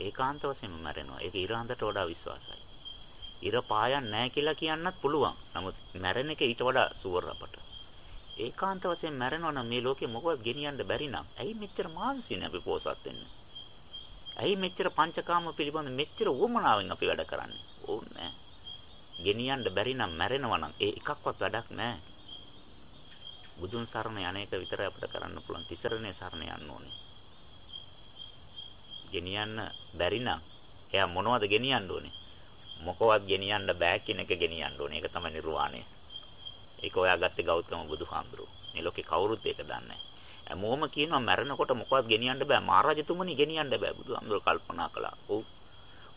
ඒකාන්ත වශයෙන්ම මැරෙනවා. ඒක ඉරහඳට වඩා විශ්වාසයි. ඉර පායන් නැහැ කියලා කියන්නත් පුළුවන්. නමුත් මැරෙන එක ඊට වඩා සුවර් අපට. ඒකාන්ත වශයෙන් මැරෙනවා නම් මේ ලෝකේ මොකවත් ගෙනියන්න බැරි නම් ඇයි මෙච්චර මානසිකව අපි පෝසත් වෙන්නේ? ඇයි මෙච්චර පංචකාම පිළිබඳ මෙච්චර උවමනාවෙන් අපි වැඩ කරන්නේ? ඕනේ ගෙනියන්න බැරි නම් මැරෙනවා නම් ඒ එකක්වත් වැඩක් නැහැ. බුදුන් සරණ යන්නේක විතරයි අපිට කරන්න පුළුවන්. තිසරණේ සරණ යන්න ඕනේ. ගෙනියන්න බැරි නම් එයා මොනවද ගෙනියන්න ඕනේ? මොකවත් ගෙනියන්න බෑ කියන එක ගෙනියන්න ඕනේ. ඒක තමයි නිර්වාණය. ඒක ඔයාගත්තේ ගෞතම බුදුහාමුදුරුවෝ. මේ ලෝකේ කවුරුත් ඒක දන්නේ නැහැ. හැමෝම කියනවා මැරෙනකොට මොකවත් ගෙනියන්න බෑ. මහරජතුමනි ගෙනියන්න බෑ බුදුහාමුදුරුවෝ කල්පනා කළා. ඔව්.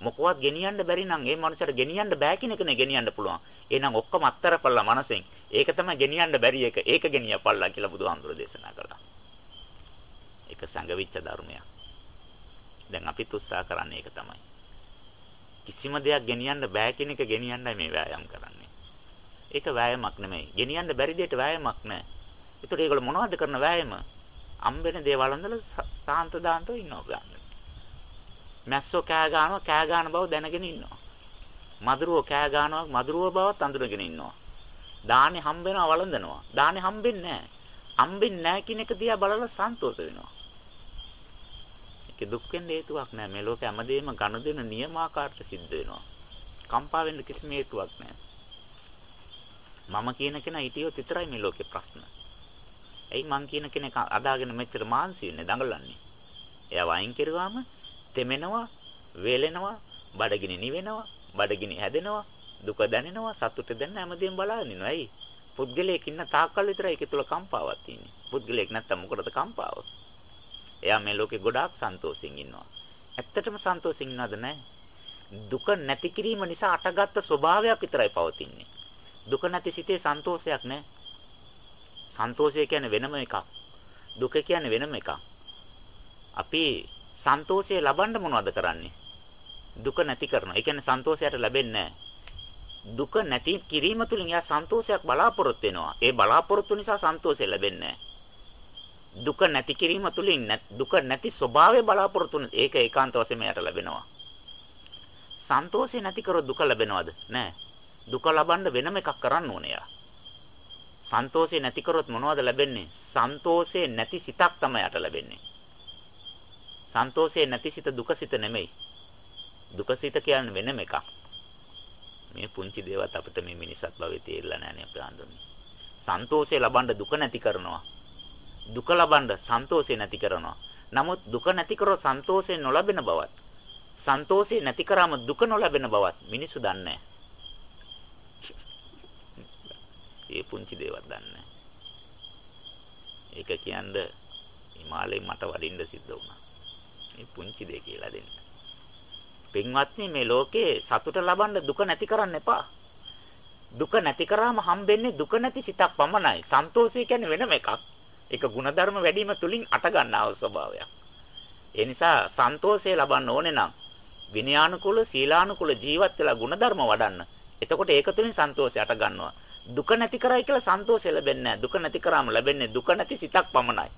මොකවත් ගෙනියන්න බැරි නම් ඒ මනුස්සයට ගෙනියන්න බෑ කියන එකනේ ගෙනියන්න පුළුවන්. එහෙනම් ඔක්කොම අත්තරපල්ලා මනසෙන්. ඒක තමයි ගෙනියන්න බැරි එක. ඒක ගෙනියපල්ලා කියලා බුදුහාමුදුරුවෝ දේශනා කළා. ඒක සංගවිච්ච ධර්මයක්. දැන් අපිත් උත්සාහ කරන්නේ ඒක තමයි. කිසිම දෙයක් ගෙනියන්න බෑ කියන එක ගෙනියන්නයි මේ වෑයම් කරන්නේ. ඒක වෑයමක් නෙමෙයි. ගෙනියන්න බැරි දෙයට වෑයමක් නෑ. ඒතකොට ඒගොල්ලෝ මොනවද කරන වෑයම? අම්බෙන දේවල් අඳලා සාන්ත දාන්තෝ ඉන්නවා ගන්න. මැස්සෝ කෑ ගන්නවා කෑ ගන්න බව දැනගෙන ඉන්නවා. මදුරුවෝ කෑ ගන්නවා මදුරුවෝ බවත් අඳුරගෙන ඉන්නවා. දානේ හම්බ වෙනවා වළඳනවා. දානේ හම්බෙන්නේ නැහැ. හම්බෙන්නේ නැහැ කියන එක දිහා බලලා සන්තෝෂ වෙනවා. ඒක දුක් වෙන්න හේතුවක් නැහැ. මේ ලෝකේ හැමදේම ගනුදෙනු නියමාකාරට සිද්ධ වෙනවා. කම්පා වෙන්න කිසිම හේතුවක් නැහැ. මම කියන කෙනා හිටියොත් විතරයි මේ ලෝකේ ප්‍රශ්න. ඇයි මං කියන කෙනෙක් අදාගෙන මෙච්චර මාන්සි වෙන්නේ දඟලන්නේ? එයා වයින් කෙරුවාම තෙමෙනවා, වේලෙනවා, බඩගිනි නිවෙනවා, බඩගිනි හැදෙනවා, දුක දැනෙනවා, සතුට දැනෙන හැමදේම බලාගෙන ඉනවා. ඇයි? පුද්ගලයෙක් ඉන්න තාක්කල් විතරයි ඒක තුල කම්පාවක් තියෙන්නේ. පුද්ගලයෙක් නැත්තම් මොකටද කම්පාව? එයා මේ ලෝකේ ගොඩාක් සන්තෝෂෙන් ඉන්නවා. ඇත්තටම සන්තෝෂෙන් ඉන්නවද නැහැ? දුක නැති කිරීම නිසා අටගත්තු ස්වභාවයක් විතරයි පවතින්නේ. දුක නැති සිතේ සන්තෝෂයක් නැහැ. සන්තෝෂය කියන්නේ වෙනම එකක්. දුක කියන්නේ වෙනම එකක්. අපි සන්තෝෂය ලබන්න මොනවද කරන්නේ? දුක නැති කරනවා. ඒ කියන්නේ සන්තෝෂයට ලැබෙන්නේ දුක නැති කිරීම තුළින් එයා සන්තෝෂයක් බලාපොරොත්තු වෙනවා. ඒ බලාපොරොත්තු නිසා සන්තෝෂය ලැබෙන්නේ දුක නැති කිරීම තුළින් දුක නැති ස්වභාවය බලාපොරොත්තු වෙන ඒක ඒකාන්ත වශයෙන්ම යට ලැබෙනවා. සන්තෝෂය නැති කරොත් දුක ලැබෙනවද? නෑ. දුක ලබන්න වෙනම එකක් කරන්න ඕනේ යා. සන්තෝෂය නැති කරොත් මොනවද ලැබෙන්නේ? සන්තෝෂේ නැති සිතක් තමයි යට ලැබෙන්නේ. සන්තෝෂේ නැති සිත දුකසිත නෙමෙයි. දුකසිත කියන්නේ වෙනම එකක්. මේ පුංචි දේවත් අපිට මේ මිනිසත් භවයේ තේරෙලා නැහැ අපේ ආන්දෝනේ. සන්තෝෂය ලබන්න දුක නැති කරනවා. දුක ලබන්න සන්තෝෂය නැති කරනවා. නමුත් දුක නැති කරොත් සන්තෝෂය නොලැබෙන බවත් සන්තෝෂය නැති කරාම දුක නොලැබෙන බවත් මිනිස්සු දන්නේ ඒ පුංචි දේවල් දන්නේ ඒක කියන්නේ හිමාලයෙන් මට වඩින්න සිද්ධ වුණා. මේ පුංචි දෙය කියලා දෙන්න. පින්වත්නි මේ ලෝකේ සතුට ලබන්න දුක නැති කරන්න එපා. දුක නැති කරාම හම්බෙන්නේ දුක නැති සිතක් පමණයි. සන්තෝෂය කියන්නේ වෙනම එකක්. ඒක ಗುಣධර්ම වැඩිම තුලින් අට ගන්නව ස්වභාවයක්. ඒ නිසා සන්තෝෂය ලබන්න ඕනේ නම් විනයානුකූල සීලානුකූල ජීවත් වෙලා ಗುಣධර්ම වඩන්න. එතකොට ඒක තුලින් සන්තෝෂය අට ගන්නවා. දුක නැති කරයි කියලා සන්තෝෂය ලැබෙන්නේ නැහැ. දුක නැති කරාම ලැබෙන්නේ දුක නැති සිතක් පමණයි.